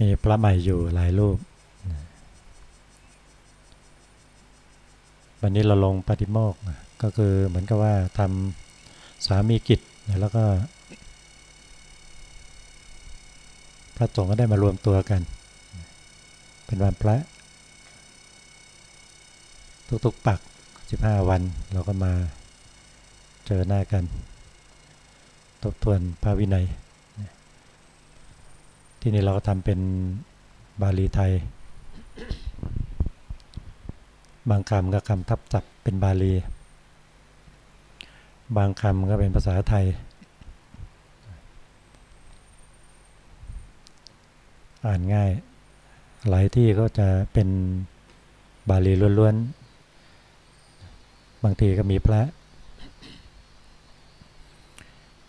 มีพระใหม่อยู่หลายรูป วันนี้เราลงปฏิโมกข์ก็คือเหมือนกับว่าทำสามีกิจแล้วก็พระสงฆ์ก็ได้มารวมตัวกัน เป็นวันพระ ทุกๆปัก 15 วันเราก็มาเจอหน้ากัน ทบทวนพระวินัย ที่นี่เราก็ทำเป็นบาลีไทย บางคำก็คำทับศัพท์เป็นบาลี บางคำก็เป็นภาษาไทย อ่านง่าย หลายที่ก็จะเป็นบาลีล้วนๆ บางทีก็มีพระ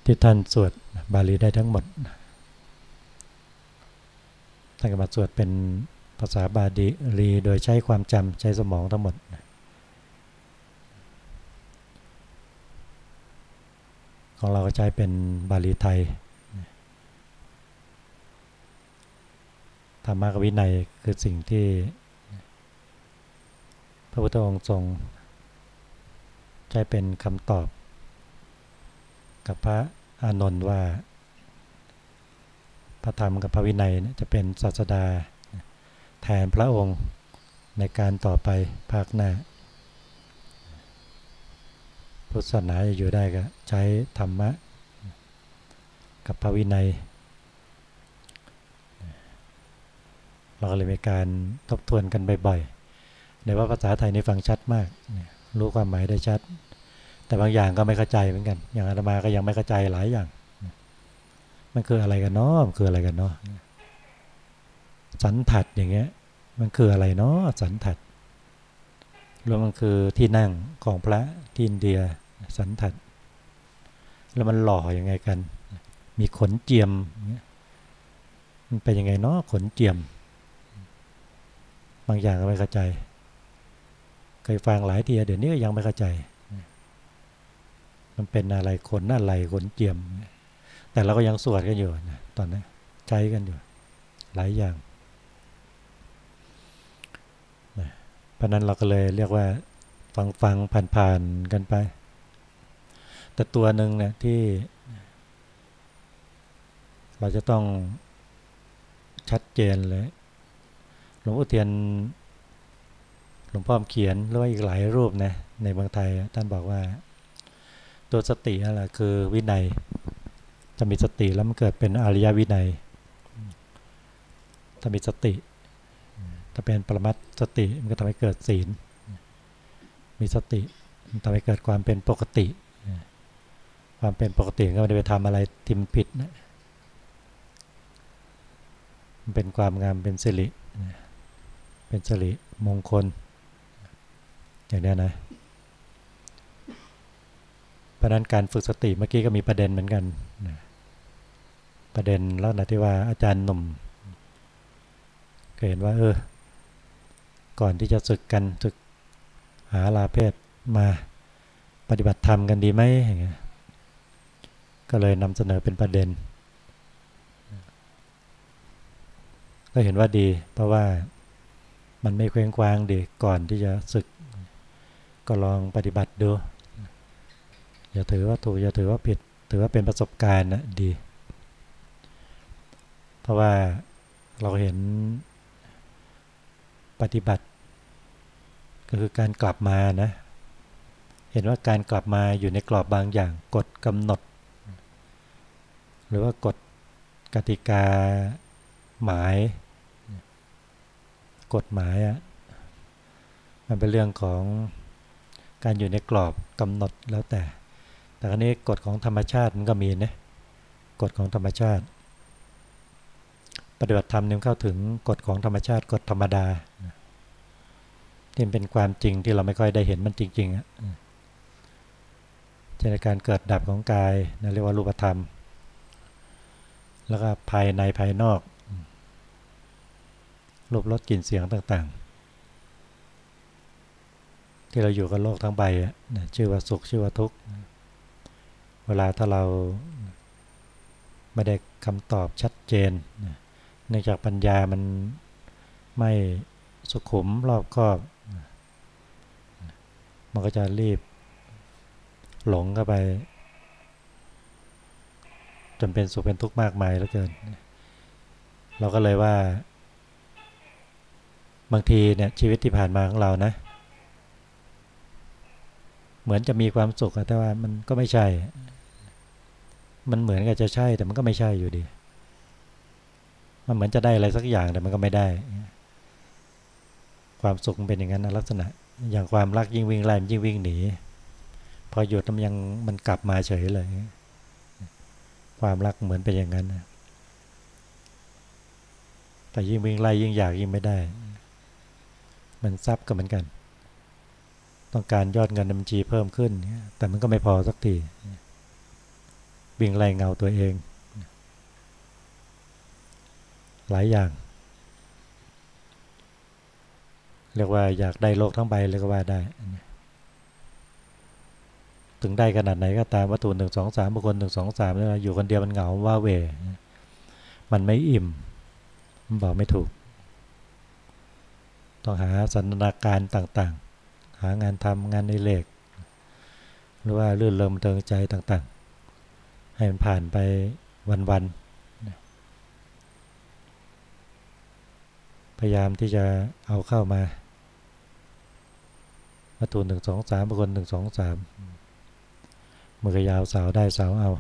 ที่ท่านสวดบาลีได้ทั้งหมด ท่านก็มาสวดเป็นภาษาบาลีโดยใช้ความจำใช้สมองทั้งหมด ของเราก็ใช้เป็นบาลีไทยธรรมะกวินัยคือสิ่งที่ พระพุทธองค์ทรงใช้เป็นคำตอบ กับพระอานนท์ว่า พระธรรมกับพระวินัยจะเป็นศาสดาแทนพระองค์ในการต่อไปภาคหน้า พุทธศาสนาจะอยู่ได้ก็ใช้ธรรมะ กับพระวินัย เราเลยมีการทบทวนกันบ่อยๆในว่าภาษาไทยในฟังชัดมาก รู้ความหมายได้ชัด แต่บางอย่างก็ไม่เข้าใจเหมือนกัน อย่างอาตมาก็ยังไม่เข้าใจหลายอย่าง มันคืออะไรกันเนาะมันคืออะไรกันเนาะสันถัดอย่างเงี้ย มันคืออะไรเนาะสันถัดรวมมันคือที่นั่งของพระที่อินเดียสันถัด แล้วมันหล่ออยังไงกัน มีขนเจียม มันเป็นยังไงเนาะขนเจียม บางอย่างก็ไม่เข้าใจ เคยฟังหลายทีเดี๋ยวนี้ก็ยังไม่เข้าใจ มันเป็นอะไรขนอะไรขนเจียม แต่เราก็ยังสวดกันอยู่นะตอนนี้ใช้กันอยู่ หลายอย่างเพราะนั้นเราก็เลยเรียกว่าฟังฟังผ่านผ่านกันไป แต่ตัวหนึ่งเนี่ยที่ เราจะต้องชัดเจนเลยหลวงพ่อเทียนหลวงพ่อเขียนหรือว่าอีกหลายรูปนะในบางไทยท่านบอกว่า ตัวสตินั่นแหละคือวินัย จะมีสติแล้วมันเกิดเป็นอริยวินัย ถ้ามีสติ ถ้าเป็นปรมัตสติมันก็ทำให้เกิดศีล มีสติมันทำให้เกิดความเป็นปกติ ความเป็นปกติก็ไม่ได้ไปทำอะไรทิมผิดนะมันเป็นความงามเป็นสิริเป็นสิริมงคล อย่างนี้นะเพราะนั้นการฝึกสติเมื่อกี้ก็มีประเด็นเหมือนกัน ประเด็นแล้วนะที่ว่าอาจารย์หนุ่มก็เห็นว่า เออ ก่อนที่จะศึกกันศึกหาลาเพศมาปฏิบัติธรรมกันดีไหมอย่างเงี้ยก็เลยนำเสนอเป็นประเด็น ก็เห็นว่าดี เพราะว่ามันไม่เคว้งคว้างดีก่อนที่จะศึก ก็ลองปฏิบัติดู อย่าถือว่าถูกอย่าถือว่าผิด ถือว่าเป็นประสบการณ์นะดี เพราะว่าเราเห็นปฏิบัติ ก็คือการกลับมานะ เห็นว่าการกลับมาอยู่ในกรอบบางอย่างกฎกำหนด หรือว่ากฎกติกาหมาย กฎหมายอะ่ะมันเป็นเรื่องของการอยู่ในกรอบกำหนดแล้วแต่ แต่ครั้นี้กฎของธรรมชาติมันก็มีนะกฎของธรรมชาติ ปฏิบัติธรรมนึงเข้าถึงกฎของธรรมชาติกฎธรรมดาที่เป็นความจริงที่เราไม่ค่อยได้เห็นมันจริงๆอะเช่นการเกิดดับของกายนั่นเรียกว่ารูปธรรม แล้วก็ภายในภายนอก รูปรสกลิ่นเสียงต่างๆ ที่เราอยู่กับโลกทั้งใบชื่อว่าสุขชื่อว่าทุกข์ เวลาถ้าเราไม่ได้คำตอบชัดเจน เนื่องจากปัญญามันไม่สุขุมรอบคอบ มันก็จะรีบหลงเข้าไป จนเป็นสุขเป็นทุกข์มากมายเหลือเกิน เราก็เลยว่า บางทีเนี่ยชีวิตที่ผ่านมาของเรานะ เหมือนจะมีความสุขแต่ว่ามันก็ไม่ใช่ มันเหมือนกับจะใช่แต่มันก็ไม่ใช่อยู่ดี มันเหมือนจะได้อะไรสักอย่างแต่มันก็ไม่ได้ ความสุขเป็นอย่างนั้นลักษณะ อย่างความรักยิ่งวิ่งไล่ยิ่งวิ่งหนี พอหยุดมันยังมันกลับมาเฉยเลย ความรักเหมือนเป็นอย่างนั้นแต่ยิ่งวิ่งไล่ยิ่งอยากยิ่งไม่ได้ มันซับก็เหมือนกัน ต้องการยอดเงินในบัญชีเพิ่มขึ้น แต่มันก็ไม่พอสักที วิ่งไล่เงาตัวเอง หลายอย่าง เรียกว่าอยากได้โลกทั้งใบเลยก็ว่าได้ ถึงได้ขนาดไหนก็ตามวัตถุหนึ่งสองสามบุคคลหนึ่งสองสามเนี่ยอยู่คนเดียวมันเหงาว่าเว มันไม่อิ่มมันบอกไม่ถูก ต้องหาสันนาการต่างๆ หางานทำงานในเหล็กหรือว่าเลื่อนเริมเติงใจต่างๆ ให้มันผ่านไปวันๆ พยายามที่จะเอาเข้ามาวัตถุหนึ่งสองสามบุคคลหนึ่งสองสามมือยาวสาวได้สาวเอา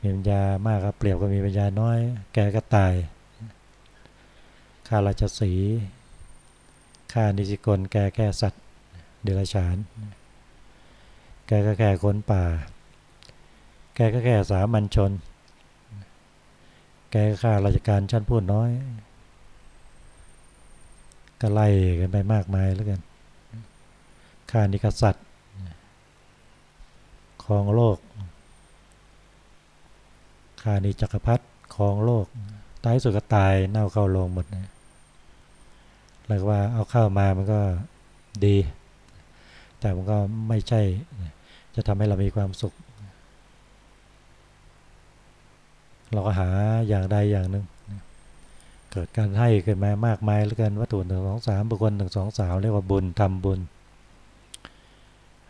มีปัญญามากก็เปรียบก็มีปัญญาน้อย แกก็ตายข้าราชสีข้านิสิกลแกแค่สัตว์ เดรัจฉาน แกก็แค่คนป่า แกก็แค่สามัญชน แกข้าราชการชั้นพูดน้อย ก็ไล่กันไปมากมายแล้วกันข้านิกษัตริย์ครองโลกข้านิจักรพรรดิครองโลก ตายสุดก็ตายเน่าเข้าลงหมดนะแล้วว่าเอาเข้ามามันก็ดี แต่มันก็ไม่ใช่จะทำให้เรามีความสุข เราก็หาอย่างใดอย่างหนึ่งเกิดการให้เกิดมามากมายแล้วกันวัตถุหนึ่งสองสามบุคคลหนึ่งสองสามเรียกว่าบุญทำบุญ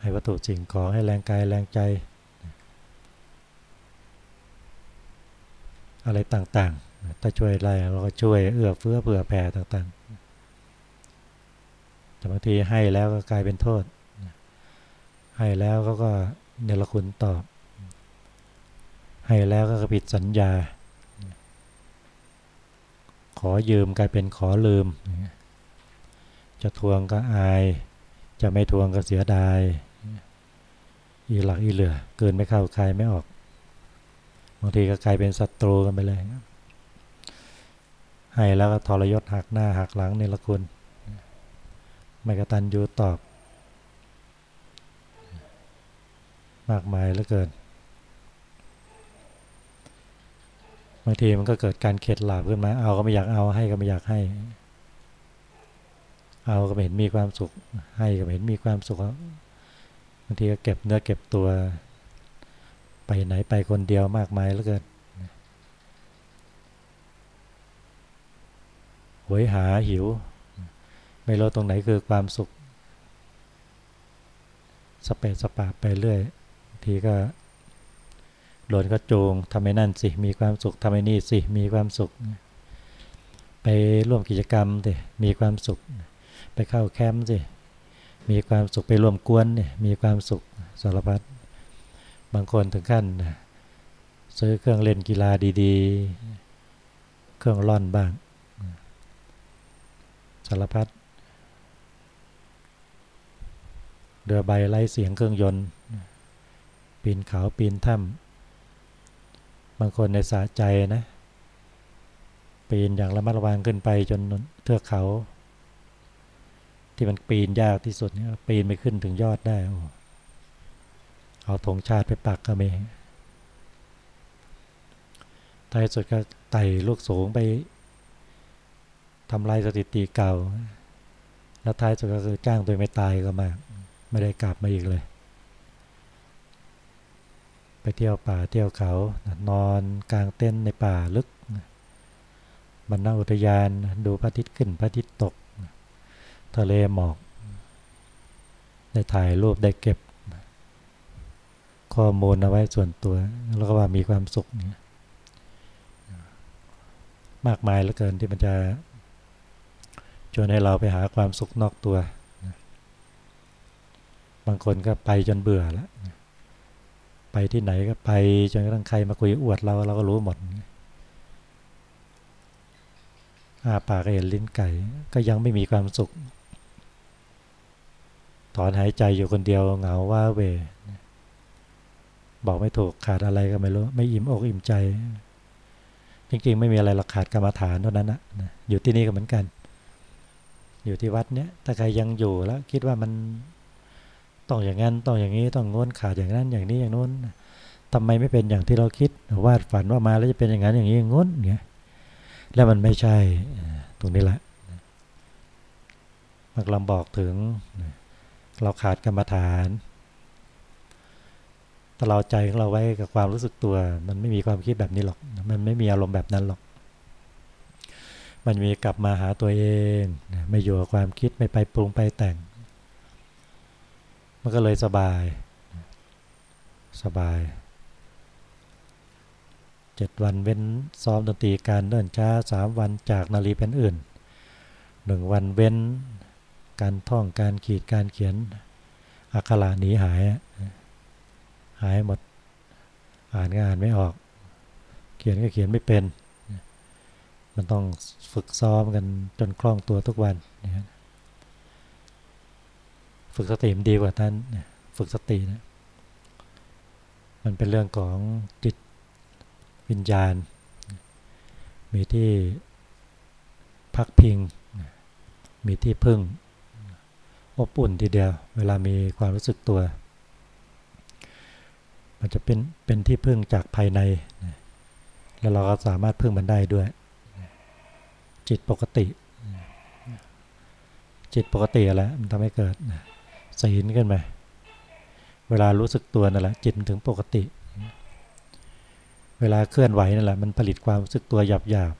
ให้วัตถุสิ่งของให้แรงกายแรงใจ อะไรต่างๆ ถ้าช่วยอะไรเราก็ช่วยเอื้อเฟื้อเผื่อแผ่ต่างๆ แต่บางทีให้แล้วก็กลายเป็นโทษ ให้แล้วเขาก็เนรคุณตอบ ให้แล้วก็ผิดสัญญา ขอยืมกลายเป็นขอลืม จะทวงก็อาย จะไม่ทวงก็เสียดาย อีหลักอีเหลือ เกินไม่เข้าใครไม่ออก บางทีก็กลายเป็นศัตรูกันไปเลย ให้แล้วก็ทรยศหักหน้าหักหลังเนรคุณไม่กระตันยูตอบ มากมายเหลือเกินางทีมันก็เกิดการเข็ดหลาบขึ้นมา เอาก็ไม่อยากเอาให้ก็ไม่อยากให้ เอาก็ไม่เห็นมีความสุข ให้ก็ไม่เห็นมีความสุขบางทีก็เก็บเนื้อเก็บตัว ไปไหนไปคนเดียวมากมายเหลือเกินหวยหาหิว ไม่รู้ตรงไหนคือความสุข สเปซสปาไปเรื่อย ทีก็ โดนก็จูงทำให้นั่นสิ มีความสุขทำให้นี่สิ มีความสุข ไปร่วมกิจกรรมสิ มีความสุข ไปเข้าแคมป์สิ มีความสุขไปร่วมกวนเนี่ยมีความสุขสารพัด บางคนถึงขั้นซื้อเครื่องเล่นกีฬาดีๆ เครื่องร่อนบ้างสารพัดเรือใบไล่เสียงเครื่องยนต์ ปีนเขาปีนถ้ำ บางคนในสะใจนะปีนอย่างระมัดระวังขึ้นไปจนเทือกเขา ที่มันปีนยากที่สุดเนี่ยปีนไปขึ้นถึงยอดได้เอาธงชาติไปปักก็มีท้ายสุดก็ไต่ลูกสูงไปทำลายสถิติเก่า แล้วท้ายสุดก็คือจ้างตัวไม่ตายก็มา ไม่ได้กลับมาอีกเลย เที่ยวป่าเที่ยวเขานอนกลางเต้นในป่าลึกบรรณอุทยานดูพระอาทิตย์ขึ้นพระอาทิตย์ตก ทะเลหมอก ได้ถ่ายรูปได้เก็บ ข้อมูลเอาไว้ส่วนตัว แล้วก็ว่ามีความสุขเนี่ยมากมายเหลือเกินที่มันจะชวนให้เราไปหาความสุขนอกตัว บางคนก็ไปจนเบื่อแล้ว ที่ไหนก็ไปจนกระทั่งใครมาคุยอวดเราเราก็รู้หมดอาปากเห็นลิ้นไก่ ก็ยังไม่มีความสุข ถอนหายใจอยู่คนเดียวเหงาว่าเว บอกไม่ถูกขาดอะไรก็ไม่รู้ ไม่อิ่มอกอิ่มใจ จริงๆ ไม่มีอะไรหรอกขาดกรรมฐานเท่านั้นนะอยู่ที่นี่ก็เหมือนกัน อยู่ที่วัดเนี้ยถ้าใครยังอยู่แล้ว คิดว่ามัน ต้องอย่างนั้นต้องอย่างนี้ต้องงนขาดอย่างนั้นอย่างนี้อย่างโน้นทำไมไม่เป็นอย่างที่เราคิดวาดฝันว่ามาแล้วจะเป็นอย่างนั้นอย่างนี้อย่างงนเงี้ยแล้วมันไม่ใช่ตรงนี้แหละมักลำบอกถึง เราขาดกรรมฐานถ้าเราใจของเราไว้กับความรู้สึกตัว มันไม่มีความคิดแบบนี้หรอก มันไม่มีอารมณ์แบบนั้นหรอก มันมีกลับมาหาตัวเอง ไม่อยู่กับความคิดไม่ไปปรุงไปแต่ง มันก็เลยสบาย สบายเจ็ดวันเว้นซ้อมดนตรีการเดินช้าสามวันจากนาลีเป็นอื่นหนึ่งวันเว้นการท่องการขีดการเขียนอักขระหนีหาย หายหมดอ่านก็อ่านไม่ออก เขียนก็เขียนไม่เป็น มันต้องฝึกซ้อมกันจนคล่องตัวทุกวัน ฝึกสติมันดีกว่าท่านฝึกสตินะมันเป็นเรื่องของจิตวิญญาณ มีที่พักพิง มีที่พึ่งอบอุ่นทีเดียว เวลามีความรู้สึกตัว มันจะเป็นเป็นที่พึ่งจากภายใน แล้วเราก็สามารถพึ่งมันได้ด้วย จิตปกติ จิตปกติอะไรมันทำให้เกิด ศีลขึ้นมาเวลารู้สึกตัวนั่นแหละจิตถึงปกติ เวลาเคลื่อนไหวนั่นแหละมันผลิตความรู้สึกตัวหยาบหยาบ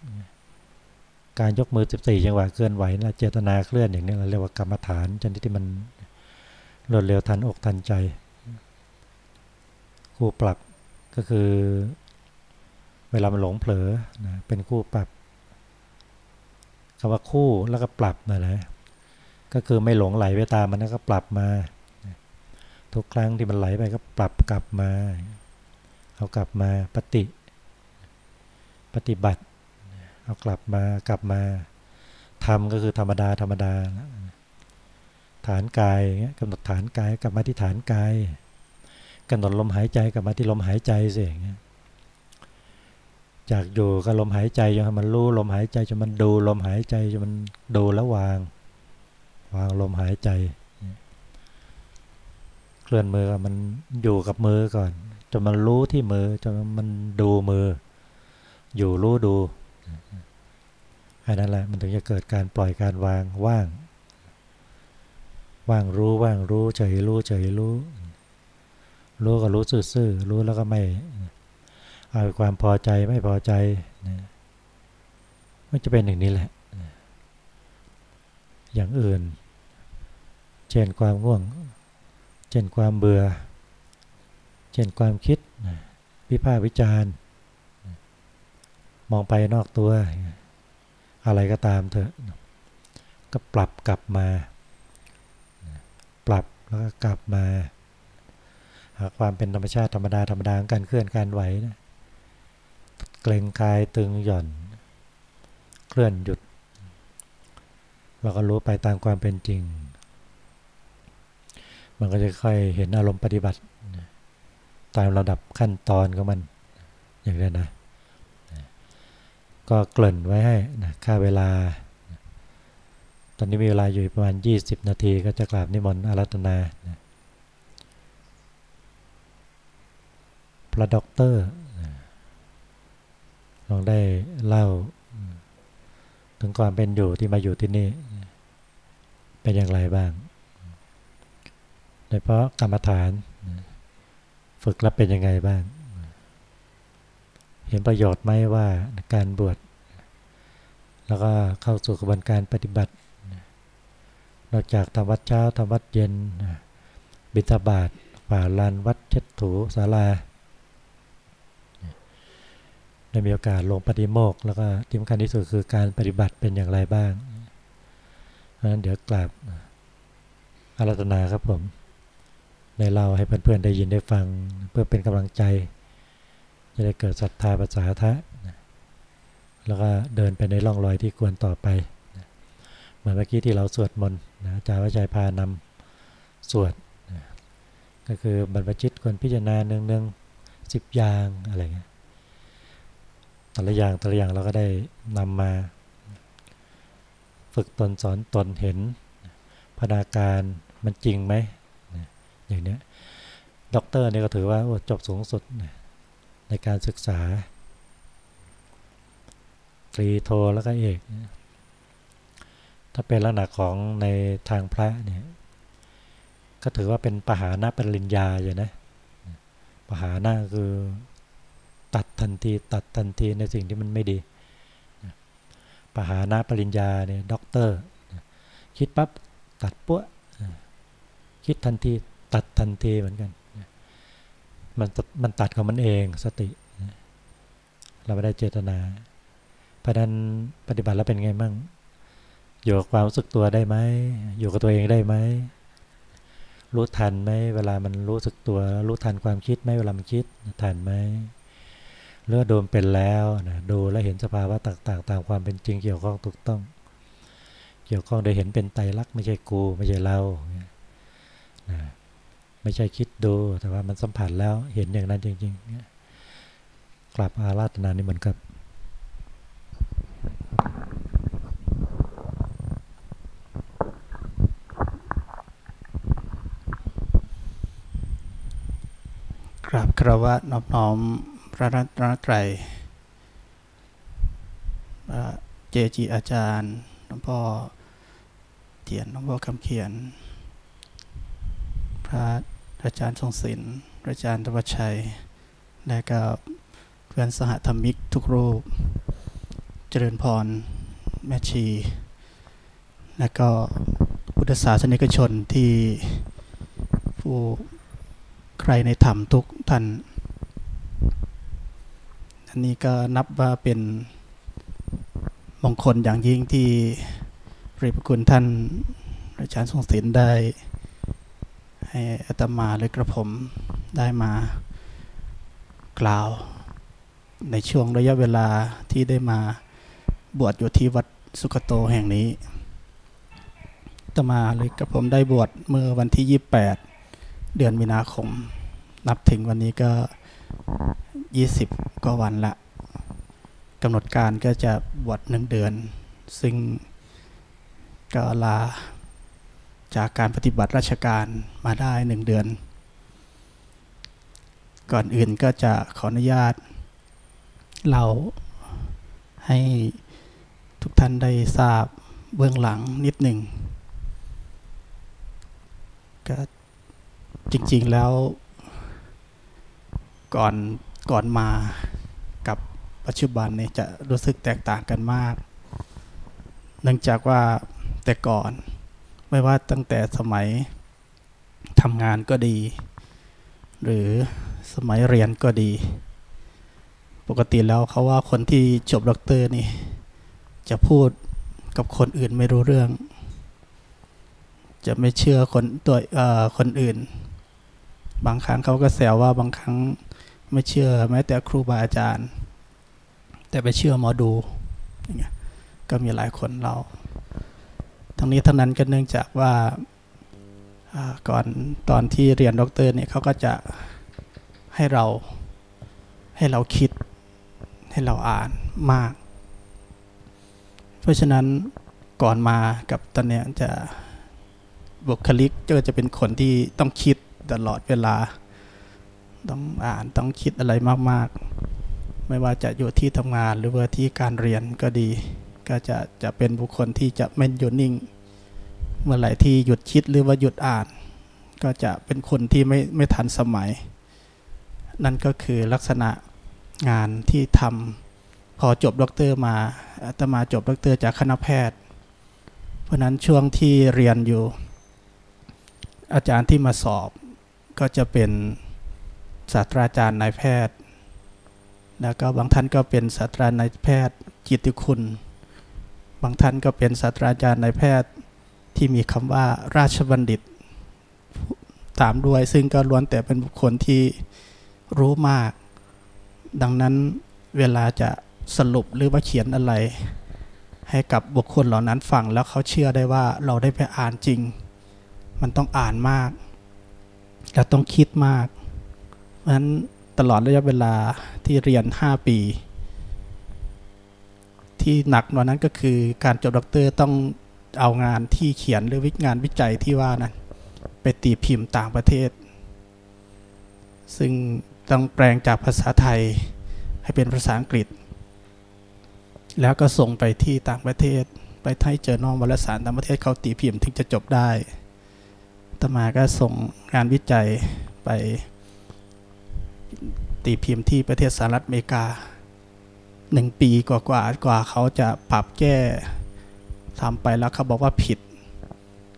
การยกมือ 14 จังหวะเคลื่อนไหวนะเจตนาเคลื่อนอย่างนี้เราเรียกว่ากรรมฐานชนิดที่มันรวดเร็วทันอกทันใจคู่ปรับก็คือ เวลามันหลงเผลอนะเป็นคู่ปรับคำว่าคู่แล้วก็ปรับนะนะ ก็คือไม่หลงไหลไปตามมันก็ปรับมา ทุกครั้งที่มันไหลไปก็ปรับกลับมา เอากลับมาปฏิ ปฏิบัติ เอากลับมากลับมาทำก็คือธรรมดาธรรมดา ฐานกายกำหนดฐานกายกลับมาที่ฐานกายกำหนดลมหายใจกลับมาที่ลมหายใจสิอย่างเงี้ยจากอยู่กับลมหายใจจนมันรู้ลมหายใจจนมันดูลมหายใจจนมันดูล้ววาง วางลมหายใจ เคลื่อนมือมันอยู่กับมือก่อนจนมันรู้ที่มือจนมันดูมือ อยู่รู้ดูอันนั้นแหละมันถึงจะเกิดการปล่อยการวางว่าง ว่างรู้ว่างรู้เฉยรู้เฉยรู้ รู้ก็รู้ซื่อๆรู้แล้วก็ไม่เอาความพอใจไม่พอใจมันจะเป็นอย่างนี้แหละ อย่างอื่น เช่นความง่วง เช่นความเบื่อ เช่นความคิดวิพากษ์วิจารณ์ มองไปนอกตัว อะไรก็ตามเถอะก็ปรับกลับมา ปรับแล้วก็กลับมาหาความเป็นธรรมชาติธรรมดาธรรมดาการเคลื่อนการไหวนะเกรงกายตึงหย่อน เคลื่อนหยุด เราก็รู้ไปตามความเป็นจริง มันก็จะค่อยเห็นอารมณ์ปฏิบัติ ตามระดับขั้นตอนของมัน อย่างนี้นะ ก็เกริ่นไว้ให้นะฆ่าเวลา ตอนนี้มีเวลาอยู่ประมาณ 20 นาทีก็จะกราบนิมนต์อาราธนานะระด็อกเตอร์ลองได้เล่าถึงความเป็นอยู่ที่มาอยู่ที่นี่ เป็นอย่างไรบ้าง โดยเพราะกรรมฐาน ฝึกแล้วเป็นยังไงบ้าง เห็นประโยชน์ไหมว่าการบวช แล้วก็เข้าสู่กระบวนการปฏิบัติ นอกจากทำวัดเช้าทำวัดเย็น บิณฑบาตป่าลานวัดเช็ดถูศาลาได้มีโอกาสลงปฏิโมกข์แล้วก็ที่สำคัญที่สุดคือการปฏิบัติเป็นอย่างไรบ้าง เพราะฉะนั้นเดี๋ยวกราบอารัตนาครับผมในเราให้เพื่อนๆได้ยินได้ฟังเพื่อเป็นกำลังใจ จะได้เกิดศรัทธาภาษาทะแล้วก็เดินไปในร่องรอยที่ควรต่อไป เหมือนเมื่อกี้ที่เราสวดมนต์นะอาจารย์วชัยพานำสวดก็คือบรรพชิตควรพิจารณาเนืองๆสิบอย่างอะไรเงี้ยแต่ละอย่างแต่ละอย่างเราก็ได้นำมา ฝึกตนสอนตนเห็นพัฒนาการมันจริงไหมอย่างเนี้ยด็อกเตอร์นี่ก็ถือว่าจบสูงสุดในการศึกษา ตรีโทแล้วก็เอก ถ้าเป็นลักษณะของในทางพระเนี่ยก็ถือว่าเป็นปหานะปริญญาอยู่นะปหานะคือตัดทันทีตัดทันทีในสิ่งที่มันไม่ดี ปหานะปริญญาเนี่ยด็อกเตอร์ คิดปั๊บตัดปุ๊คิดทันทีตัดทันทีเหมือนกันมันมันตัดของมันเองสติ เราไม่ได้เจตนาเพราะนั้นปฏิบัติแล้วเป็นไงมั่งอยู่กับความรู้สึกตัวได้ไหมอยู่กับตัวเองได้ไหมรู้ทันไหมเวลามันรู้สึกตัว รู้ทันความคิดไหมเวลามันคิดทันไหม เลือดโดนเป็นแล้วนะดูแลเห็นสภาวะต่างๆ ตามความเป็นจริงเกี่ยวข้องถูกต้อง เกี่ยวข้องโดยเห็นเป็นไตรลักษณ์ไม่ใช่กูไม่ใช่เรานะไม่ใช่คิดดูแต่ว่ามันสัมผัสแล้วเห็นอย่างนั้นจริงๆกลับอาราธนานี่เหมือนกับกราบครวะนอบน้อม ระรัตนตรัยเจจีอาจารย์หลวงพ่อเทียนหลวงพ่อคำเขียน พระอาจารย์ทรงศิลป์อาจารย์ตวัชชัย และก็เพื่อนสหธรรมิกทุกรูป เจริญพร แม่ชี และก็พุทธศาสนิกชนที่ผู้ใครในธรรมทุกท่าน อันนี้ก็นับว่าเป็นมงคลอย่างยิ่งที่พระคุณท่านอาจารย์ทรงศิลป์ได้ ให้อัตมาหรือกระผมได้มากล่าว ในช่วงระยะเวลาที่ได้มาบวชอยู่ที่วัดสุขโตแห่งนี้อตมาหรือกระผมได้บวชเมื่อวันที่ 28 เดือนมีนาคม นับถึงวันนี้ก็ 20กว่าวันละกำหนดการก็จะบวชหนึ่งเดือน ซึ่งก็ลาจากการปฏิบัติราชการมาได้หนึ่งเดือน ก่อนอื่นก็จะขออนุญาต เราให้ทุกท่านได้ทราบเบื้องหลังนิดหนึ่งก็จริงๆแล้ว ก่อนก่อนมากับปัจจุบันเนี่ยจะรู้สึกแตกต่างกันมาก เนื่องจากว่าแต่ก่อนไม่ว่าตั้งแต่สมัยทำงานก็ดี หรือสมัยเรียนก็ดี ปกติแล้วเขาว่าคนที่จบด็อกเตอร์นี่ จะพูดกับคนอื่นไม่รู้เรื่อง จะไม่เชื่อคนตัวคนอื่น บางครั้งเขาก็แซวว่าบางครั้ง ไม่เชื่อแม้แต่ครูบาอาจารย์ แต่ไปเชื่อหมอดูอย่างเงี้ยก็มีหลายคนเรา ทั้งนี้ทั้งนั้นก็เนื่องจากว่าก่อนตอนที่เรียนด็อกเตอร์เนี่ยเขาก็จะให้เราให้เราคิดให้เราอ่านมาก เพราะฉะนั้นก่อนมากับตอนเนี้ยจะบุคลิกก็จะเป็นคนที่ต้องคิดตลอดเวลา ต้องอ่านต้องคิดอะไรมากๆ ไม่ว่าจะอยู่ที่ทำงานหรือว่าที่การเรียนก็ดี ก็จะจะเป็นบุคคลที่จะไม่หยุดนิ่ง เมื่อไหร่ที่หยุดคิดหรือว่าหยุดอ่าน ก็จะเป็นคนที่ไม่ไม่ทันสมัย นั่นก็คือลักษณะงานที่ทำพอจบด็อกเตอร์มาอาตมาจบด็อกเตอร์จากคณะแพทย์ เพราะนั้นช่วงที่เรียนอยู่ อาจารย์ที่มาสอบก็จะเป็น ศาสตราจารย์นายแพทย์ แล้วก็บางท่านก็เป็นศาสตราจารย์นายแพทย์จิตติคุณ บางท่านก็เป็นศาสตราจารย์นายแพทย์ที่มีคำว่าราชบัณฑิตตามด้วย ซึ่งก็ล้วนแต่เป็นบุคคลที่รู้มาก ดังนั้นเวลาจะสรุปหรือว่าเขียนอะไร ให้กับบุคคลเหล่านั้นฟังแล้วเขาเชื่อได้ว่าเราได้ไปอ่านจริง มันต้องอ่านมาก และต้องคิดมาก ราะฉะนั้นตลอดระยะเวลาที่เรียน 5 ปี ที่หนักกว่านั้นก็คือการจบด็อกเตอร์ต้องเอางานที่เขียนหรือวิงานวิจัยที่ว่านั้นไปตีพิมพ์ต่างประเทศ ซึ่งต้องแปลงจากภาษาไทยให้เป็นภาษาอังกฤษ แล้วก็ส่งไปที่ต่างประเทศ ไปไทยเจอนอมวารสารต่างประเทศเขาตีพิมพ์ถึงจะจบได้ตมาก็ส่งงานวิจัยไป ตีพิมพ์ที่ประเทศสหรัฐอเมริกาหนึ่งปีกว่ากว่ากว่าเขาจะปรับแก้ทำไปแล้วเขาบอกว่าผิด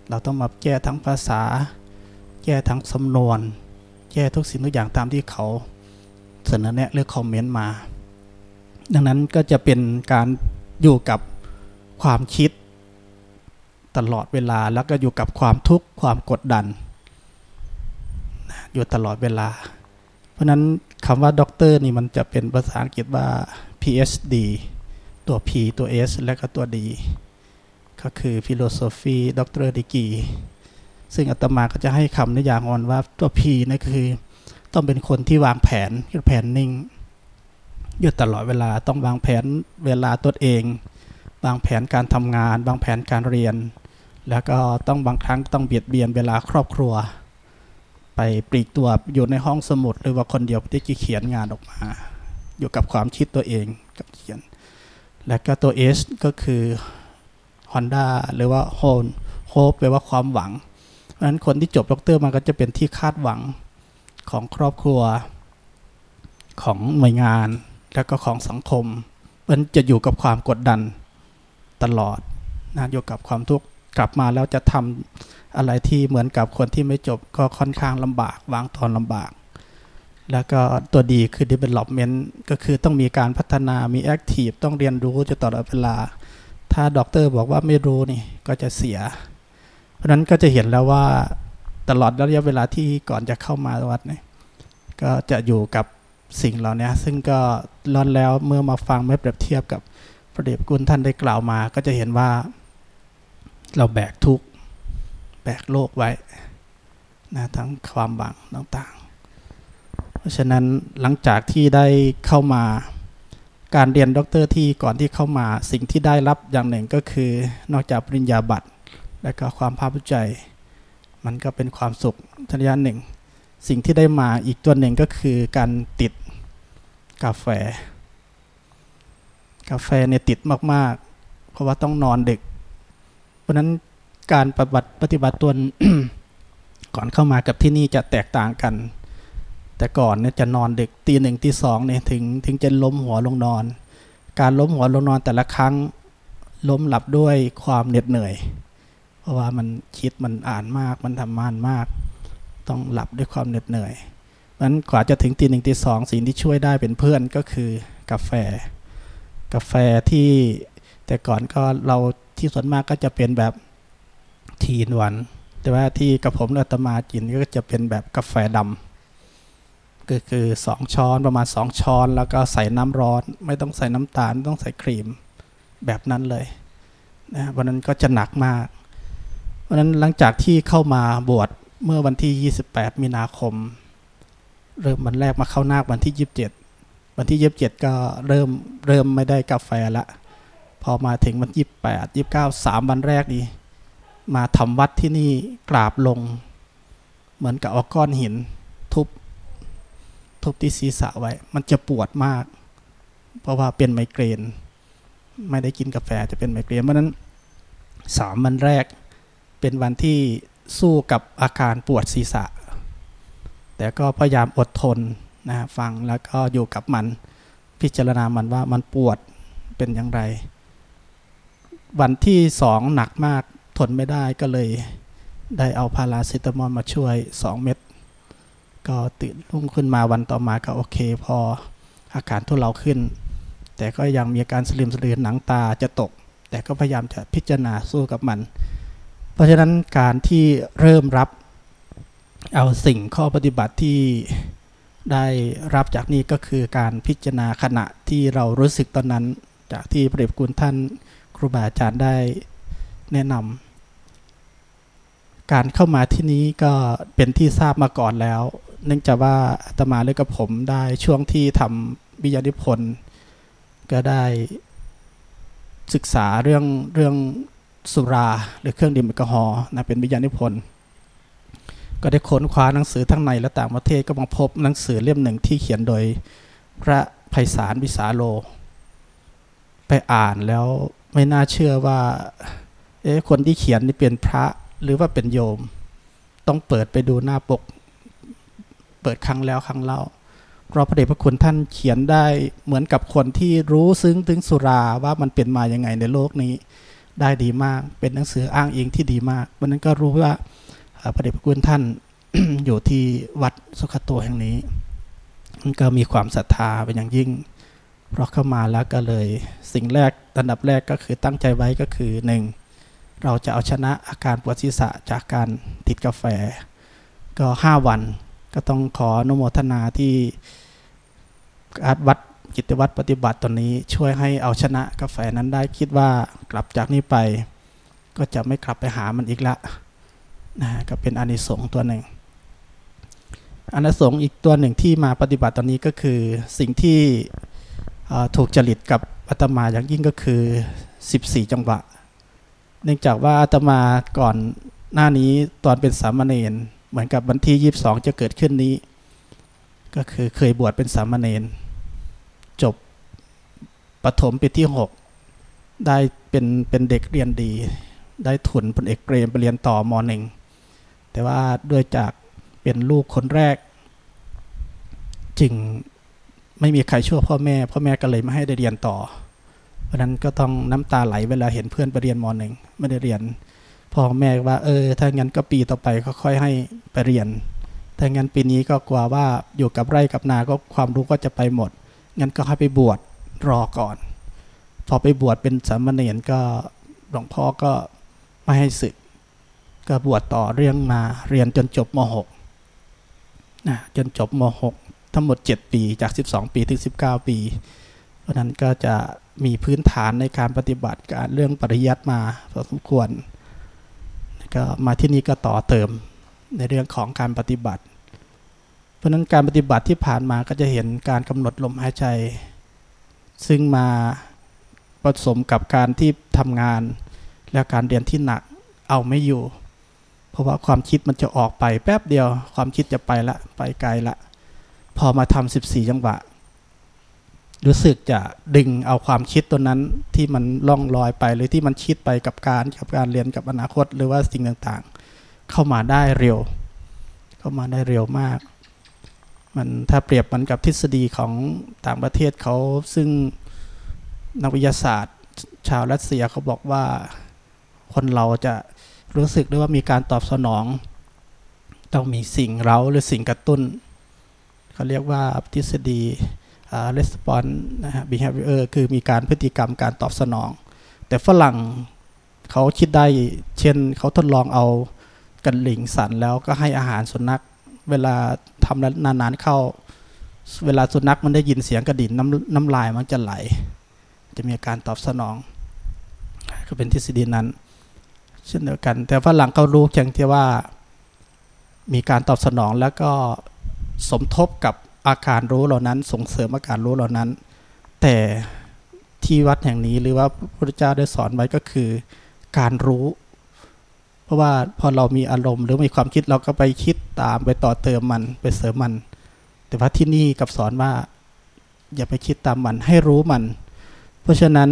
เราต้องมาแก้ทั้งภาษา แก้ทั้งสำนวน แก้ทุกสิ่งทุกอย่างตามที่เขาเสนอแนะหรือคอมเมนต์มา ดังนั้นก็จะเป็นการอยู่กับความคิดตลอดเวลาแล้วก็อยู่กับความทุกข์ความกดดัน อยู่ตลอดเวลา เพราะนั้น คำว่าด็อกเตอร์นี่มันจะเป็นภาษาอังกฤษว่า PhD ตัว P ตัว H และก็ตัว D ก็คือ Philosophy Doctor Degree ซึ่งอาตมาก็จะให้คำนิยามอ่อนว่าตัว P นั่นคือ ต้องเป็นคนที่วางแผน planningอยู่ตลอดเวลาต้องวางแผนเวลาตัวเอง วางแผนการทำงาน วางแผนการเรียน แล้วก็ต้องบางครั้งต้องเบียดเบียนเวลาครอบครัว ไปปลีกตัวอยู่ในห้องสมุด หรือว่าคนเดียวที่จะเขียนงานออกมา อยู่กับความคิดตัวเองกับเขียน และก็ตัว S ก็คือ Honda หรือว่า h o โฮปแปลว่าความหวังเพราะฉะนั้นคนที่จบด็อกเตอร์มันก็จะเป็นที่คาดหวังของครอบครัวของหน่วยงานแล้วก็ของสังคม มันจะอยู่กับความกดดันตลอดนะอยู่กับความทุกข์กลับมาแล้วจะทำ อะไรที่เหมือนกับคนที่ไม่จบก็ค่อนข้างลำบาก วางตอนลำบาก แล้วก็ตัวดีคือ development ก็คือต้องมีการพัฒนามี active ต้องเรียนรู้จะตลอดเวลา ถ้าด็อกเตอร์บอกว่าไม่รู้นี่ก็จะเสีย เพราะนั้นก็จะเห็นแล้วว่าตลอดระยะเวลาที่ก่อนจะเข้ามาวัดนี่ก็จะอยู่กับสิ่งเหล่านี้ซึ่งก็ร้อนแล้วเมื่อมาฟังมาเปรียบเทียบกับพระเดชพระคุณท่านได้กล่าวมา ก็จะเห็นว่า เราแบกทุกข์ แบกโลกไว้นะทั้งความหวังต่างๆ เพราะฉะนั้นหลังจากที่ได้เข้ามาการเรียนด็อกเตอร์ที่ก่อนที่เข้ามาสิ่งที่ได้รับอย่างหนึ่งก็คือนอกจากปริญญาบัตร และก็ความภาคภูมิใจ มันก็เป็นความสุขทันยาหนึ่ง สิ่งที่ได้มาอีกตัวหนึ่งก็คือการติดกาแฟ กาแฟเนี่ยติดมากๆ เพราะว่าต้องนอนดึก เพราะนั้น การปฏิบัติปฏิบัติตัวก่อนเข้ามากับที่นี่จะแตกต่างกัน แต่ก่อนเนี่ยจะนอนดึกตีหนึ่งตีสองเนี่ยถึงถึงจะล้มหัวลงนอน การล้มหัวลงนอนแต่ละครั้งล้มหลับด้วยความเหน็ดเหนื่อย เพราะว่ามันคิดมันอ่านมากมันทำมานมาก ต้องหลับด้วยความเหน็ดเหนื่อยนั้นกว่าจะถึงตีหนึ่งตีสองสิ่งที่ช่วยได้เป็นเพื่อนก็คือกาแฟ กาแฟที่แต่ก่อนก็เราที่ส่วนมากก็จะเป็นแบบ ทีนวันแต่ว่าที่กับผมอาตมากินก็จะเป็นแบบกาแฟดำก็คือสองช้อนประมาณสองช้อน แล้วก็ใส่น้ำร้อน ไม่ต้องใส่น้ำตาลไม่ต้องใส่ครีมแบบนั้นเลยนะวันนั้นก็จะหนักมากเพราะนั้นหลังจากที่เข้ามาบวชเมื่อวันที่ 28 มีนาคม เริ่มวันแรกมาเข้านาควันที่ 27 วันที่ 27 ก็เริ่มเริ่มไม่ได้กาแฟละ พอมาถึงวัน 28 29 3 วันแรกนี้ มาทำวัดที่นี่กราบลง เหมือนกับเอาก้อนหิน ทุบ ทุบที่ศีรษะไว้ มันจะปวดมาก เพราะว่าเป็นไมเกรน ไม่ได้กินกาแฟจะเป็นไมเกรนเพราะนั้นสามวันแรกเป็นวันที่สู้กับอาการปวดศีรษะ แต่ก็พยายามอดทนนะฟังแล้วก็อยู่กับมัน พิจารณามันว่ามันปวดเป็นอย่างไร วันที่สองหนักมาก ทนไม่ได้ก็เลยได้เอาพาราเซตามอลมาช่วย 2 เม็ดก็ตื่นรุ่งขึ้นมาวันต่อมาก็โอเค พออาการทุเลาขึ้น แต่ก็ยังมีอาการสลืมสลือหนังตาจะตก แต่ก็พยายามจะพิจารณาสู้กับมัน เพราะฉะนั้นการที่เริ่มรับเอาสิ่งข้อปฏิบัติที่ได้รับจากนี้ก็คือการพิจารณาขณะที่เรารู้สึกตอนนั้น จากที่พระเดชคุณท่านครูบาอาจารย์ได้แนะนำ การเข้ามาที่นี้ก็เป็นที่ทราบมาก่อนแล้ว เนื่องจากว่าอาตมาเลยกับผมได้ช่วงที่ทำวิทยานิพนธ์ก็ได้ศึกษาเรื่องเรื่องสุราหรือเครื่องดื่มแอลกอฮอล์นะเป็นวิทยานิพนธ์ก็ได้ค้นคว้าหนังสือทั้งในและต่างประเทศก็มาพบหนังสือเล่มหนึ่งที่เขียนโดยพระไพศาลวิสาโล ไปอ่านแล้วไม่น่าเชื่อว่าเอ๊ะคนที่เขียนนี่เป็นพระ หรือว่าเป็นโยม ต้องเปิดไปดูหน้าปก เปิดครั้งแล้วครั้งเล่าเพราะพระเดชพระคุณท่านเขียนได้เหมือนกับคนที่รู้ซึ้งถึงสุราว่ามันเป็นมาอย่างไงในโลกนี้ ได้ดีมาก เป็นหนังสืออ้างอิงที่ดีมากวันนั้นก็รู้ว่าพระเดชพระคุณท่านอยู่ที่วัดสุขโตแห่งนี้ก็มีความศรัทธาเป็นอย่างยิ่ง เพราะเข้ามาแล้วก็เลยสิ่งแรกอันดับแรกก็คือตั้งใจไว้ก็คือหนึ่ง เราจะเอาชนะอาการปวดศีรษะจากการติดกาแฟ ก็ 5 วันก็ต้องขออนุโมทนาที่อาวัดกิจวัตรปฏิบัติตอนนี้ช่วยให้เอาชนะกาแฟนั้นได้คิดว่ากลับจากนี้ไป ก็จะไม่กลับไปหามันอีกละนะก็เป็นอานิสงส์ตัวหนึ่งอานิสงส์อีกตัวหนึ่งที่มาปฏิบัติตอนนี้ก็คือสิ่งที่ถูกจริตกับอาตมาอย่างยิ่งก็คือ 14 จังหวะ เนื่องจากว่าอาตมาก่อนหน้านี้ตอนเป็นสามเณรเหมือนกับวันที่22จะเกิดขึ้นนี้ ก็คือเคยบวชเป็นสามเณรจบปฐมปีที่6ได้เป็นเป็นเด็กเรียนดี ได้ทุนเป็นเอกเกรมไปเรียนต่อมหนึ่งแต่ว่าด้วยจากเป็นลูกคนแรก จึงไม่มีใครช่วยพ่อแม่ พ่อแม่ก็เลยไม่ให้ได้เรียนต่อ เพราะนั้นก็ต้องน้ำตาไหลเวลาเห็นเพื่อนไปเรียนมหนึ่งไม่ได้เรียนพ่อแม่ว่าเออถ้างั้นก็ปีต่อไปก็ค่อยให้ไปเรียนถ้างั้นปีนี้ก็กลัวว่าอยู่กับไร่กับนาก็ความรู้ก็จะไปหมดงั้นก็ให้ไปบวชรอก่อน พอไปบวชเป็นสามเณรก็หลวงพ่อก็ไม่ให้ศึก ก็บวชต่อเรื่องมาเรียนจนจบม .6 นะจนจบม .6 ทั้งหมด 7 ปีจาก 12 ปีถึง 19 ปี ราะนั้นก็จะมีพื้นฐานในการปฏิบัติการเรื่องปริยัติมาพอสมควรก็มาที่นี่ก็ต่อเติมในเรื่องของการปฏิบัติ เพราะนั้นการปฏิบัติที่ผ่านมาก็จะเห็นการกำหนดลมหายใจ ซึ่งมาผสมกับการที่ทำงาน และการเรียนที่หนักเอาไม่อยู่ เพราะว่าความคิดมันจะออกไปแป๊บเดียว ความคิดจะไปละไปไกลละ พอมาทำสิบสี่จังหวะ รู้สึกจะดึงเอาความคิดตัวนั้นที่มันล่องลอยไป หรือที่มันคิดไปกับการกับการเรียนกับอนาคต หรือว่าสิ่งต่างๆ เข้ามาได้เร็ว เข้ามาได้เร็วมาก มันถ้าเปรียบมันกับทฤษฎีของต่างประเทศเขาซึ่งนักวิทยาศาสตร์ ชาวรัสเซียเขาบอกว่าคนเราจะรู้สึกได้ว่ามีการตอบสนอง ต้องมีสิ่งเร้าหรือสิ่งกระตุ้นเขาเรียกว่าทฤษฎี response นะฮะ behavior คือมีการพฤติกรรมการตอบสนอง แต่ฝรั่งเขาคิดได้เช่นเขาทดลองเอากันหลิงสันแล้วก็ให้อาหารสุนัขเวลาทำนานๆเข้า เวลาสุนัขมันได้ยินเสียงกระดิ่งน้ำน้ำลายมันจะไหล จะมีการตอบสนอง ก็เป็นทฤษฎีนั้น เช่นเดียวกัน แต่ฝรั่งเขารู้เพียงที่ว่ามีการตอบสนองแล้วก็สมทบกับ อาการรู้เหล่านั้น ส่งเสริมอาการรู้เหล่านั้น แต่ที่วัดแห่งนี้หรือว่าพระพุทธเจ้าได้สอนไว้ก็คือ การรู้ เพราะว่าพอเรามีอารมณ์ หรือมีความคิดเราก็ไปคิดตามไปต่อเติมมันไปเสริมมัน แต่ว่าที่นี่กับสอนว่า อย่าไปคิดตามมันให้รู้มัน เพราะฉะนั้น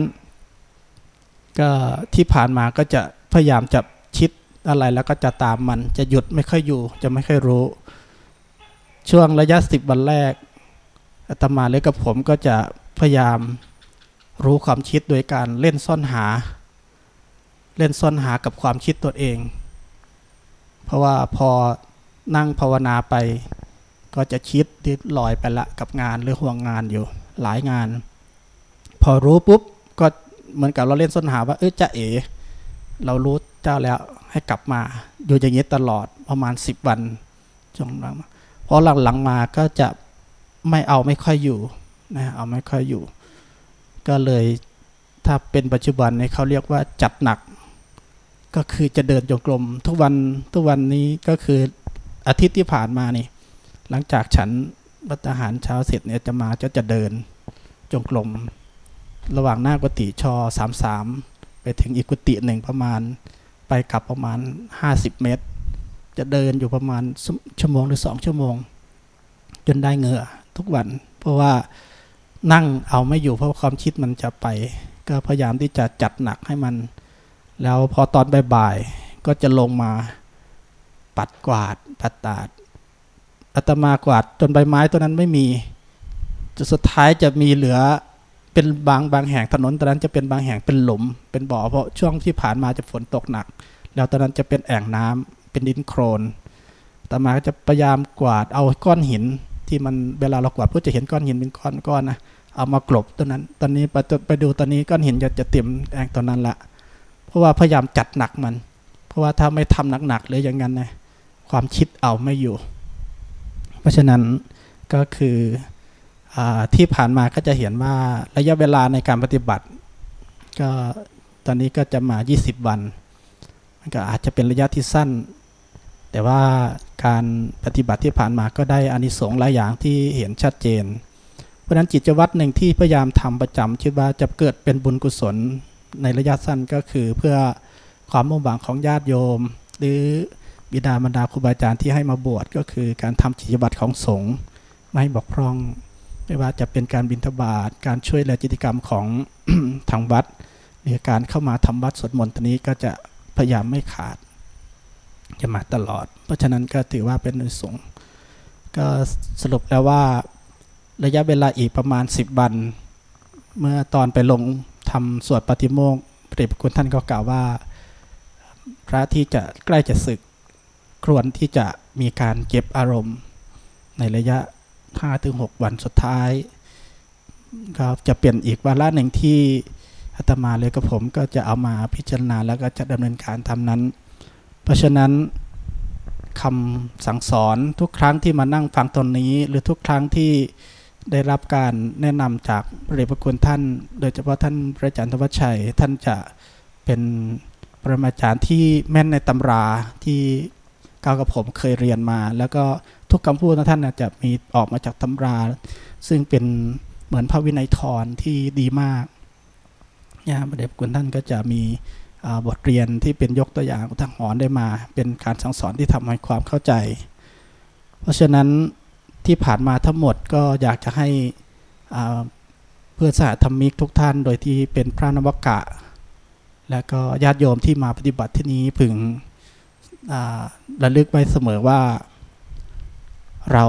ก็ที่ผ่านมาก็จะพยายามจะคิดอะไรแล้วก็จะตามมัน จะหยุดไม่ค่อยอยู่ จะไม่ค่อยรู้ ช่วงระยะสิบวันแรกอาตมาเลยกับผมก็จะพยายามรู้ความคิดโดยการเล่นซ่อนหา เล่นซ่อนหากับความคิดตัวเอง เพราะว่าพอนั่งภาวนาไป ก็จะคิดดิลอยไปละกับงานหรือห่วงงานอยู่หลายงาน พอรู้ปุ๊บก็เหมือนกับเราเล่นซ่อนหาว่าเออจะเอเรารู้เจ้าแล้วให้กลับมาอยู่อย่างนี้ตลอดประมาณสิบวันจงหลัง พอหลังๆมาก็จะไม่เอาไม่ค่อยอยู่นะเอาไม่ค่อยอยู่ ก็เลยถ้าเป็นปัจจุบันนี้เขาเรียกว่าจัดหนัก ก็คือจะเดินจงกรมทุกวันทุกวันนี้ก็คืออาทิตย์ที่ผ่านมานี่ หลังจากฉันรัตอาหารเช้าเสร็จเนี่ยจะมาจะจะเดินจงกรมระหว่างหน้ากุฏิชอสามสามไปถึงอีกกุฏิหนึ่งประมาณ ไปกลับประมาณ 50 เมตร จะเดินอยู่ประมาณชั่วโมงหรือสองชั่วโมง จนได้เหงื่อทุกวัน เพราะว่านั่งเอาไม่อยู่เพราะความคิดมันจะไป ก็พยายามที่จะจัดหนักให้มัน แล้วพอตอนบ่ายๆก็จะลงมาปัดกวาดปัดตาดอาตมากวาดจนใบไม้ตัวนั้นไม่มีจนสุดท้ายจะมีเหลือเป็นบางบางแห่งถนนตอนนั้นจะเป็นบางแห่งเป็นหลุม เป็นบ่อเพราะช่วงที่ผ่านมาจะฝนตกหนัก แล้วตอนนั้นจะเป็นแอ่งน้ำ เป็นดินโครนอามาก็จะพยายามกวาดเอาก้อนหิน ที่มันเวลาเรากวาดเพื่อจะเห็นก้อนหินเป็นก้อนๆนะเอามากลบตัวนั้น ตอนนี้ไปไปดูตอนนี้ก้อนหินจะจะเต็มแอ่งตอนนั้นละเพราะว่าพยายามจัดหนักมัน เพราะว่าถ้าไม่ทำหนักๆเลยอย่างนั้นนะความคิดเอาไม่อยู่ เพราะฉะนั้นก็คืออที่ผ่านมาก็จะเห็นว่าระยะเวลาในการปฏิบัติ ก็ตอนนี้ก็จะมา 20 วัน มันก็อาจจะเป็นระยะที่สั้น แต่ว่าการปฏิบัติที่ผ่านมาก็ได้อานิสงส์หลายอย่างที่เห็นชัดเจน เพราะฉะนั้นจิตวัตรหนึ่งที่พยายามทำประจำคิดว่าจะเกิดเป็นบุญกุศลในระยะสั้นก็คือเพื่อความมุ่งหวังของญาติโยม หรือบิดามารดาครูบาอาจารย์ที่ให้มาบวชก็คือการทำจิตวัตรของสงฆ์ไม่ให้บกพร่อง ไม่ว่าจะเป็นการบิณฑบาตการช่วยเหลือกิจกรรมของทางวัดหรือการเข้ามาทำวัดสวดมนต์ตัวนี้ก็จะพยายามไม่ขาด จะมาตลอด เพราะฉะนั้นก็ถือว่าเป็นในสงก็สรุปแล้วว่าระยะเวลาอีกประมาณ 10 วัน เมื่อตอนไปลงทำสวดปฏิโมกข์พระเดชพระคุณท่านก็กล่าวว่า พระที่จะใกล้จะศึกควรที่จะมีการเก็บอารมณ์ ในระยะ 5-6 วันสุดท้ายก็จะเปลี่ยนอีกวาระหนึ่งที่อาตมาเลยกับผมก็จะเอามาพิจารณาแล้วก็จะดำเนินการทำนั้น เพราะฉะนั้นคำสั่งสอนทุกครั้งที่มานั่งฟังตอนนี้ หรือทุกครั้งที่ได้รับการแนะนำจากพระเดชพระคุณท่าน โดยเฉพาะท่านพระอาจารย์ธวัชชัย ท่านจะเป็นปรมาจารย์ที่แม่นในตำราที่ก้าวกับผมเคยเรียนมา แล้วก็ทุกคำพูดของท่านจะมีออกมาจากตำรา ซึ่งเป็นเหมือนพระวินัยทรที่ดีมากเนี่ยพระเดชพระคุณท่านก็จะมี บทเรียนที่เป็นยกตัวอย่างทางหอนได้มา เป็นการสั่งสอนที่ทำให้ความเข้าใจ เพราะฉะนั้นที่ผ่านมาทั้งหมดก็อยากจะให้เพื่อสหธรรมิกทุกท่าน โดยที่เป็นพระนวกะ และก็ญาติโยมที่มาปฏิบัติที่นี้พึงระลึกไว้เสมอว่า เรา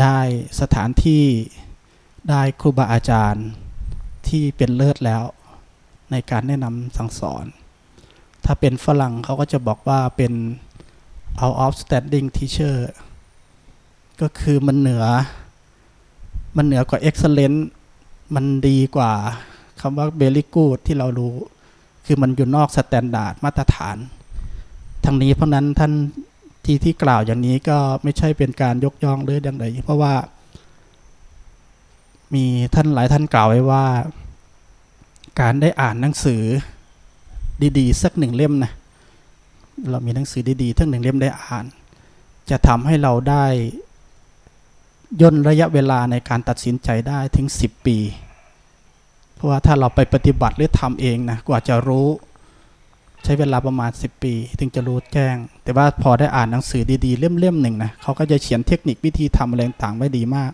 ได้สถานที่ได้ครูบาอาจารย์ที่เป็นเลิศแล้ว ในการแนะนำสั่งสอน ถ้าเป็นฝรั่งเขาก็จะบอกว่าเป็น out of standing teacher ก็คือมันเหนือ มันเหนือกว่า excellent มันดีกว่าคำว่า very good ที่เรารู้ คือมันอยู่นอก standard มาตรฐาน ทั้งนี้เพราะนั้นท่านที่ที่กล่าวอย่างนี้ก็ไม่ใช่เป็นการยกย่องหรือดังใดเพราะว่า มีท่านหลายท่านกล่าวไว้ว่า การได้อ่านหนังสือดีๆ สักหนึ่งเล่มนะเรามีหนังสือดีๆทั้งหนึ่งเล่มได้อ่าน จะทำให้เราได้ย่นระยะเวลาในการตัดสินใจได้ถึง 10 ปี เพราะว่าถ้าเราไปปฏิบัติหรือทำเองนะกว่าจะรู้ใช้เวลาประมาณ 10 ปี ถึงจะรู้แจ้ง แต่ว่าพอได้อ่านหนังสือดีๆ เล่มๆหนึ่งนะเขาก็จะเขียนเทคนิควิธีทำอะไรต่างไว้ดีมาก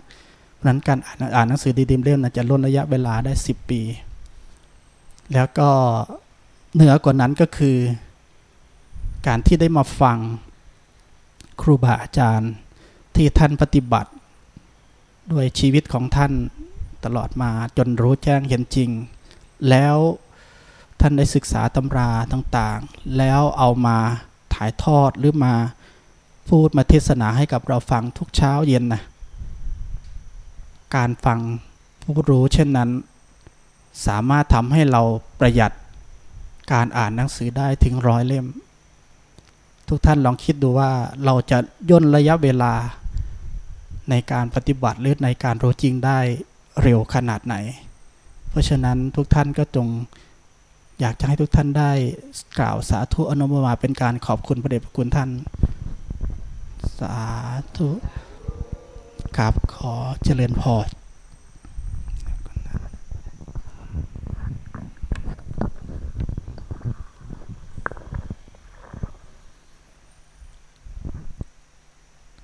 เพราะนั้นการอ่านอ่านหนังสือดีๆเล่มนะจะลดระยะเวลาได้ 10 ปี แล้วก็เหนือกว่านั้นก็คือ การที่ได้มาฟังครูบาอาจารย์ที่ท่านปฏิบัติด้วยชีวิตของท่านตลอดมาจนรู้แจ้งเห็นจริง แล้วท่านได้ศึกษาตำราต่างๆ แล้วเอามาถ่ายทอดหรือมาพูดมาเทศนาให้กับเราฟังทุกเช้าเย็นนะการฟังผู้รู้เช่นนั้น สามารถทำให้เราประหยัดการอ่านหนังสือได้ถึงร้อยเล่ม ทุกท่านลองคิดดูว่าเราจะย่นระยะเวลาในการปฏิบัติหรือในการรู้จริงได้เร็วขนาดไหน เพราะฉะนั้นทุกท่านก็จงอยากจะให้ทุกท่านได้กล่าวสาธุอนุโมทนาเป็นการขอบคุณพระเดชพระคุณท่าน สาธุครับขอเจริญพร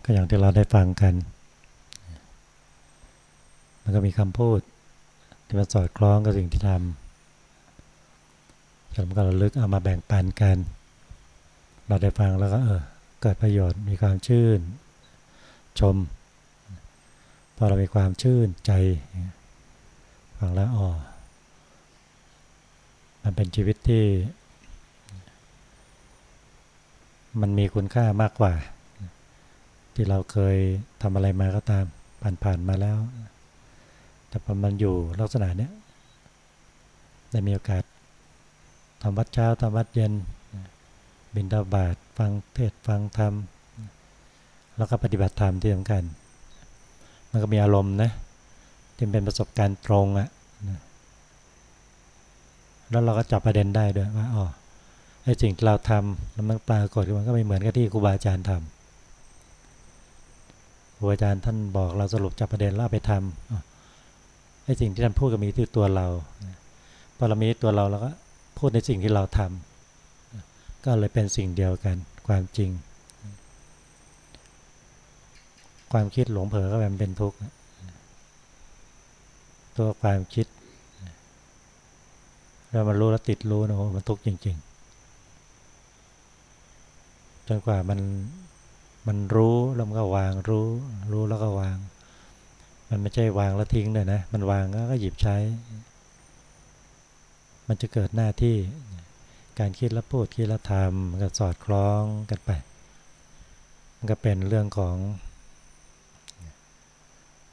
ก็อย่างที่เราได้ฟังกันมันก็มีคำพูดที่มันสอดคล้องกับสิ่งที่ทำแล้วมันก็ระลึกเอามาแบ่งปันกัน เราได้ฟังแล้วก็เออเกิดประโยชน์มีความชื่น ชม พอเรามีความชื่นใจ ฟังแล้วอ๋อมันเป็นชีวิตที่ มันมีคุณค่ามากกว่า ที่เราเคยทำอะไรมาก็ตามผ่านๆมาแล้ว แต่พอมันอยู่ลักษณะเนี้ยได้มีโอกาสทำวัดเช้าทำวัดเย็น บินดาบาตฟังเทศฟังธรรม แล้วก็ปฏิบัติธรรมที่สำคัญ มันก็มีอารมณ์นะที่เป็นประสบการณ์ตรงอะนะแล้วเราก็จับประเด็นได้ด้วยว่าอ๋อไอ้สิ่งที่เราทำแล้วมันปรากฏมันก็ไม่เหมือนกับที่ครูบาอาจารย์ทำ รูอาจารย์ท่านบอกเราสรุปจับประเด็นแล้วเอาไปทำไอ้สิ่งที่ท่านพูดก็มีที่ตัวเราพอเรามีตัวเราเราก็พูดในสิ่งที่เราทำก็เลยเป็นสิ่งเดียวกันความจริง ความคิดหลงเผลอก็แบบเป็นทุกข์ตัวความคิด เรามารู้แล้วติดรู้นะโอ้มันทุกข์จริง ๆ จนกว่ามัน มันรู้แล้วมันก็วางรู้ รู้แล้วก็วาง มันไม่ใช่วางแล้วทิ้งเลยนะ มันวางแล้วก็หยิบใช้ มันจะเกิดหน้าที่การคิดและพูดคิดและทำมันก็สอดคล้องกันไป มันก็เป็นเรื่องของ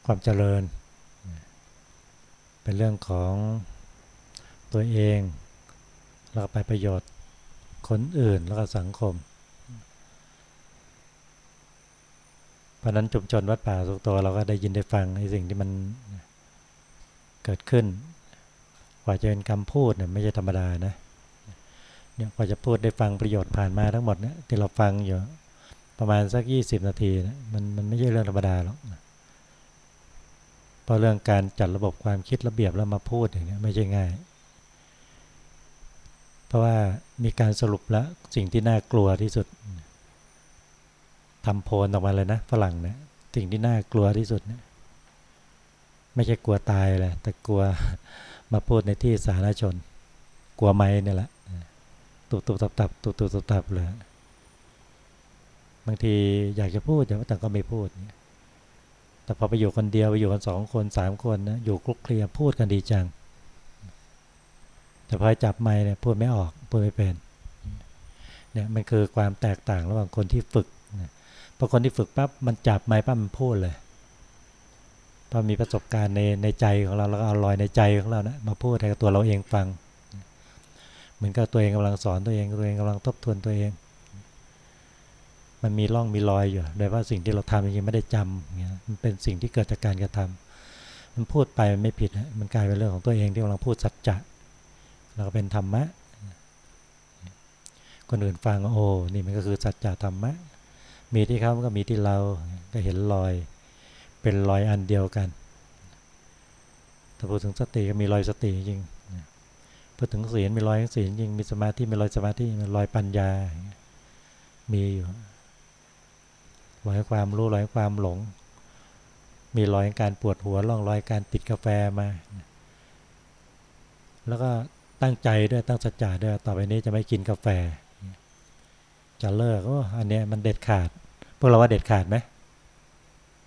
ความเจริญ เป็นเรื่องของตัวเอง แล้วก็ไปประโยชน์คนอื่นแล้วก็สังคม เพราะนั้นจุมชนวัดป่าสุกโตเราก็ได้ยินได้ฟังในสิ่งที่มันเกิดขึ้น กว่าจะเป็นคำพูดเนี่ยไม่ใช่ธรรมดานะเนี่ยกว่าจะพูดได้ฟังประโยชน์ผ่านมาทั้งหมดเนี่ยที่เราฟังอยู่ประมาณสักยี่สิบนาทีนะมันมันไม่ใช่เรื่องธรรมดาหรอกเพราะเรื่องการจัดระบบความคิดระเบียบแล้วมาพูดอย่างนี้ไม่ใช่ง่าย เพราะว่ามีการสรุปแล้วสิ่งที่น่ากลัวที่สุด ทำโพลออกมาเลยนะฝรั่งเนะสิ่งที่น่ากลัวที่สุดเนะไม่ใช่กลัวตายเลยแต่กลัวมาพูดในที่สาธารณชน กลัวไม้เนี่ยแหละตุบตุบตับตับตุบตุบตับตับเลยบางทีอยากจะพูดแต่ก็ไม่พูด แต่พอไปอยู่คนเดียวไปอยู่กันสองคนสามคนนะอยู่คลุกเคลียพูดกันดีจัง แต่พอจับไม้เนี่ยพูดไม่ออกพูดไม่เป็นเนี่ยมันคือความแตกต่างระหว่างคนที่ฝึก พอคนที่ฝึกปั๊บมันจับไม้ปั๊บมันพูดเลยพอมีประสบการณ์ในในใจของเราแล้วก็เอาลอยในใจของเรานะมาพูดให้กับตัวเราเองฟัง เหมือนกับตัวเองกำลังสอนตัวเองตัวเองกำลังทบทวนตัวเอง มันมีร่องมีรอยอยู่โดยว่าสิ่งที่เราทำจริงๆไม่ได้จำเงี้ยมันเป็นสิ่งที่เกิดจากการกระทำมันพูดไปมันไม่ผิดมันกลายเป็นเรื่องของตัวเองที่กำลังพูดสัจจะเราก็เป็นธรรมะคนอื่นฟังโอ้นี่มันก็คือสัจจะธรรมะ มีที่เขาก็มีที่เราก็เห็นรอย เป็นรอยอันเดียวกันถ้าพูดถึงสติก็มีรอยสติจริงพูดถึงศีลมีรอยศีลจริงมีสมาธิมีรอยสมาธิมีรอยปัญญา มีอยู่รอยความรู้รอยความหลง มีรอยการปวดหัวร่องรอยการติดกาแฟมา แล้วก็ตั้งใจด้วยตั้งสัจจะด้วยต่อไปนี้จะไม่กินกาแฟ จะเลิกโอ้อันนี้มันเด็ดขาด พวกเราว่าเด็ดขาดไหม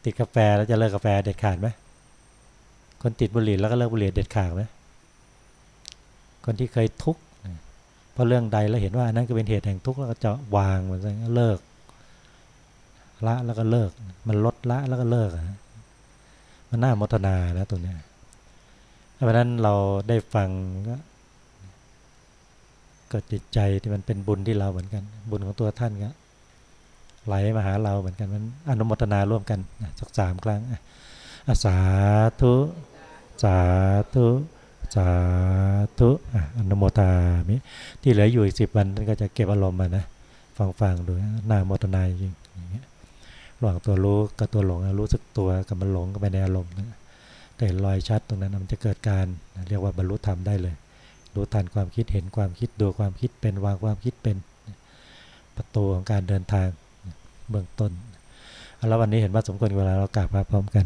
ติดกาแฟแล้วจะเลิกกาแฟเด็ดขาดไหมคนติดบุหรี่แล้วก็เลิกบุหรี่เด็ดขาดไหมคนที่เคยทุกข์เพราะเรื่องใดแล้วเห็นว่าอันนั้นก็เป็นเหตุแห่งทุกข์แล้วก็จะวางมันซะเลิก ละแล้วก็เลิก มันลดละแล้วก็เลิกมันน่าโมทนาแล้วตรงเนี้ยเพราะฉะนั้นเราได้ฟังก็ กิดจิตใจที่มันเป็นบุญที่เราเหมือนกัน บุญของตัวท่านก็ไหลมาหาเราเหมือนกันมันอนุโมทนาร่วมกันสักสามครั้งอะอะสาธุสาธุสาธุอนุโมทามิที่เหลืออยู่อีกสิบวันท่านก็จะเก็บอารมณ์มานะฟังฟังๆดูนะน่าโมทนาจริงอย่างเงี้ยระหว่างตัวรู้กับตัวหลงรู้สึกตัวกับมันหลงก็ไปในอารมณ์นะแต่เห็นรอยชัดตรงนั้นมันจะเกิดการเรียกว่าบรรลุธรรมได้เลย รู้ทันความคิดเห็นความคิดดูความคิดเป็นวางความคิดเป็นประตูของการเดินทางเบื้องต้นแล้ววันนี้เห็นว่าสมควรเวลาเรากราบมาพร้อมกัน